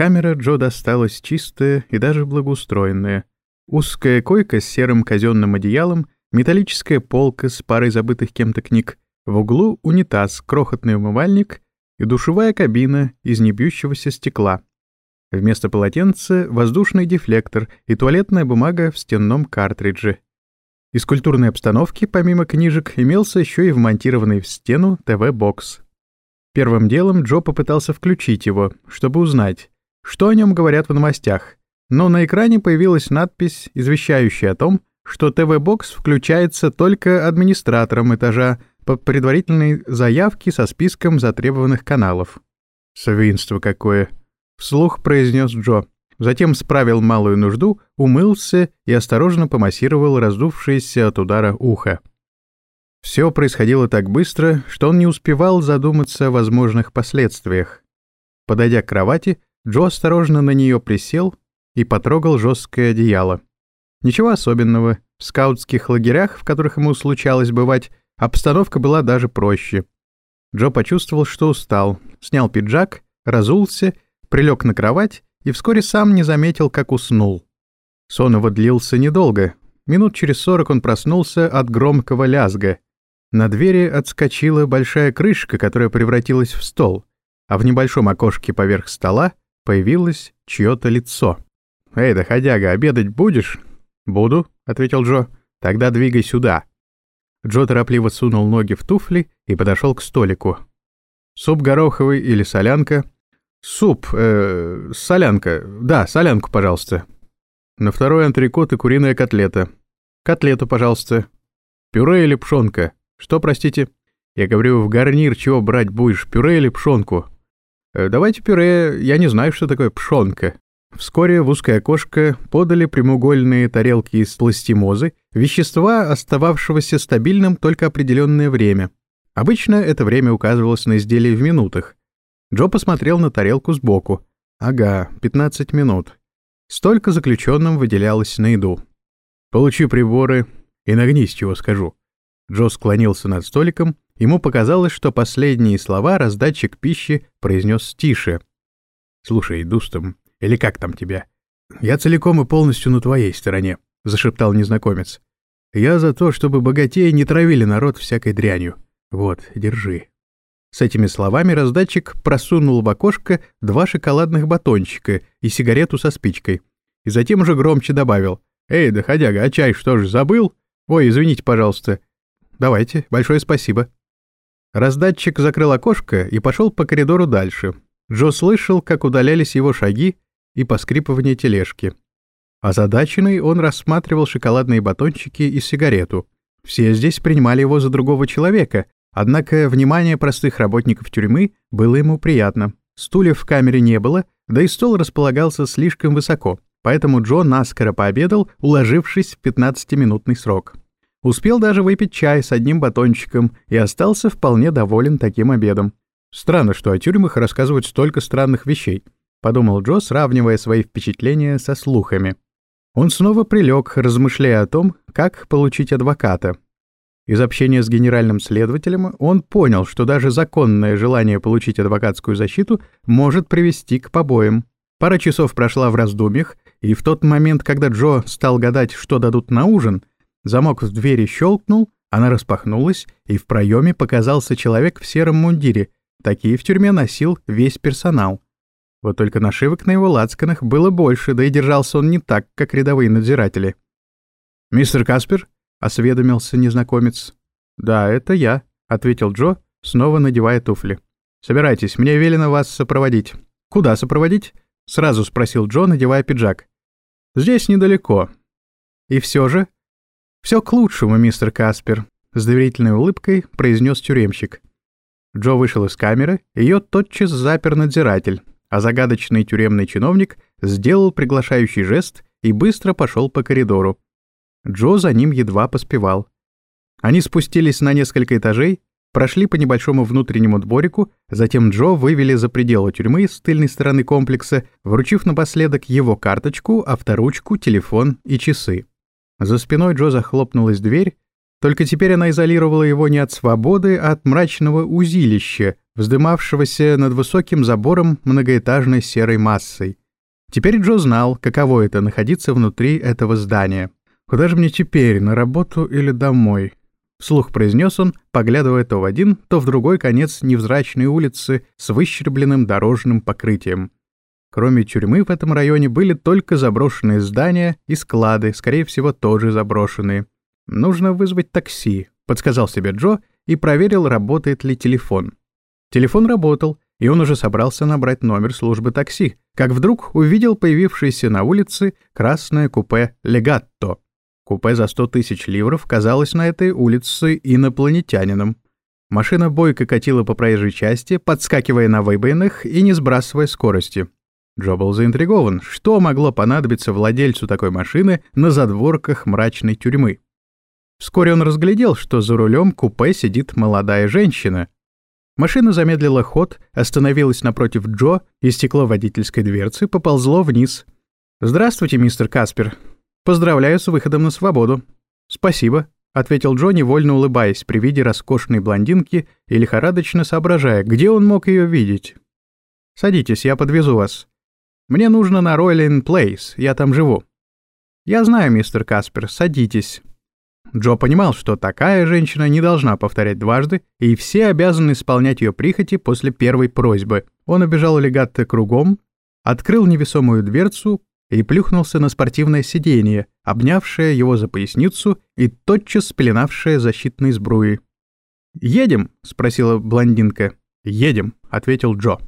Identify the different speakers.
Speaker 1: Камера Джо досталась чистая и даже благоустроенная. Узкая койка с серым казенным одеялом, металлическая полка с парой забытых кем-то книг, в углу унитаз, крохотный умывальник и душевая кабина из небьющегося стекла. Вместо полотенца — воздушный дефлектор и туалетная бумага в стенном картридже. Из культурной обстановки, помимо книжек, имелся еще и вмонтированный в стену ТВ-бокс. Первым делом Джо попытался включить его, чтобы узнать, что о нем говорят в новостях, но на экране появилась надпись, извещающая о том, что ТВ-бокс включается только администратором этажа по предварительной заявке со списком затребованных каналов. «Свинство какое!» — вслух произнес Джо. Затем справил малую нужду, умылся и осторожно помассировал раздувшееся от удара ухо. Все происходило так быстро, что он не успевал задуматься о возможных последствиях. Подойдя к кровати, Джо осторожно на нее присел и потрогал жесткое одеяло. Ничего особенного. В скаутских лагерях, в которых ему случалось бывать, обстановка была даже проще. Джо почувствовал, что устал, снял пиджак, разулся, прилег на кровать и вскоре сам не заметил, как уснул. Сон его длился недолго. Минут через сорок он проснулся от громкого лязга. На двери отскочила большая крышка, которая превратилась в стол, а в небольшом окошке поверх стола появилось чье-то лицо. «Эй, доходяга, обедать будешь?» «Буду», — ответил Джо. «Тогда двигай сюда». Джо торопливо сунул ноги в туфли и подошел к столику. «Суп гороховый или солянка?» «Суп, э, солянка. Да, солянку, пожалуйста». На второй антрикот и куриная котлета. «Котлету, пожалуйста». «Пюре или пшенка?» «Что, простите?» «Я говорю, в гарнир чего брать будешь, пюре или пшенку?» Э, «Давайте пюре, я не знаю, что такое пшенка». Вскоре в узкое окошко подали прямоугольные тарелки из пластимозы, вещества, остававшегося стабильным только определенное время. Обычно это время указывалось на изделие в минутах, Джо посмотрел на тарелку сбоку. Ага, 15 минут. Столько заключенным выделялось на еду. Получи приборы и нагнись, чего скажу. Джо склонился над столиком. Ему показалось, что последние слова раздатчик пищи произнес тише. «Слушай, Дустом, или как там тебя? Я целиком и полностью на твоей стороне», — зашептал незнакомец. «Я за то, чтобы богатеи не травили народ всякой дрянью. Вот, держи». С этими словами раздатчик просунул в окошко два шоколадных батончика и сигарету со спичкой. И затем уже громче добавил. «Эй, доходяга, а чай что ж, забыл? Ой, извините, пожалуйста». «Давайте, большое спасибо». Раздатчик закрыл окошко и пошел по коридору дальше. Джо слышал, как удалялись его шаги и поскрипывание тележки. Озадаченный он рассматривал шоколадные батончики и сигарету. Все здесь принимали его за другого человека, Однако внимание простых работников тюрьмы было ему приятно. Стульев в камере не было, да и стол располагался слишком высоко, поэтому Джо наскоро пообедал, уложившись в 15-минутный срок. Успел даже выпить чай с одним батончиком и остался вполне доволен таким обедом. Странно, что о тюрьмах рассказывают столько странных вещей, подумал Джо, сравнивая свои впечатления со слухами. Он снова прилег, размышляя о том, как получить адвоката, из общения с генеральным следователем он понял, что даже законное желание получить адвокатскую защиту может привести к побоям. Пара часов прошла в раздумьях, и в тот момент, когда Джо стал гадать, что дадут на ужин, замок в двери щелкнул, она распахнулась, и в проеме показался человек в сером мундире. Такие в тюрьме носил весь персонал. Вот только нашивок на его лацканах было больше, да и держался он не так, как рядовые надзиратели. «Мистер Каспер?» — осведомился незнакомец. «Да, это я», — ответил Джо, снова надевая туфли. «Собирайтесь, мне велено вас сопроводить». «Куда сопроводить?» — сразу спросил Джо, надевая пиджак. «Здесь недалеко». «И все же?» «Все к лучшему, мистер Каспер», — с доверительной улыбкой произнес тюремщик. Джо вышел из камеры, ее тотчас запер надзиратель, а загадочный тюремный чиновник сделал приглашающий жест и быстро пошел по коридору. Джо за ним едва поспевал. Они спустились на несколько этажей, прошли по небольшому внутреннему дворику, затем Джо вывели за пределы тюрьмы с тыльной стороны комплекса, вручив напоследок его карточку, авторучку, телефон и часы. За спиной Джо захлопнулась дверь, только теперь она изолировала его не от свободы, а от мрачного узилища, вздымавшегося над высоким забором многоэтажной серой массой. Теперь Джо знал, каково это — находиться внутри этого здания. «Куда же мне теперь, на работу или домой?» Вслух произнес он, поглядывая то в один, то в другой конец невзрачной улицы с выщербленным дорожным покрытием. Кроме тюрьмы в этом районе были только заброшенные здания и склады, скорее всего, тоже заброшенные. «Нужно вызвать такси», — подсказал себе Джо и проверил, работает ли телефон. Телефон работал, и он уже собрался набрать номер службы такси, как вдруг увидел появившееся на улице красное купе «Легатто». Купе за 100 тысяч ливров казалось на этой улице инопланетянином. Машина бойко катила по проезжей части, подскакивая на выбоинах и не сбрасывая скорости. Джо был заинтригован, что могло понадобиться владельцу такой машины на задворках мрачной тюрьмы. Вскоре он разглядел, что за рулем купе сидит молодая женщина. Машина замедлила ход, остановилась напротив Джо, и стекло водительской дверцы поползло вниз. «Здравствуйте, мистер Каспер. Поздравляю с выходом на свободу». «Спасибо», — ответил Джо, невольно улыбаясь при виде роскошной блондинки и лихорадочно соображая, где он мог ее видеть. «Садитесь, я подвезу вас. Мне нужно на Ройлин Плейс, я там живу». «Я знаю, мистер Каспер, садитесь». Джо понимал, что такая женщина не должна повторять дважды, и все обязаны исполнять ее прихоти после первой просьбы. Он обежал легатто кругом, открыл невесомую дверцу и плюхнулся на спортивное сиденье, обнявшее его за поясницу и тотчас спеленавшее защитной сбруей. «Едем?» — спросила блондинка. «Едем», — ответил Джо.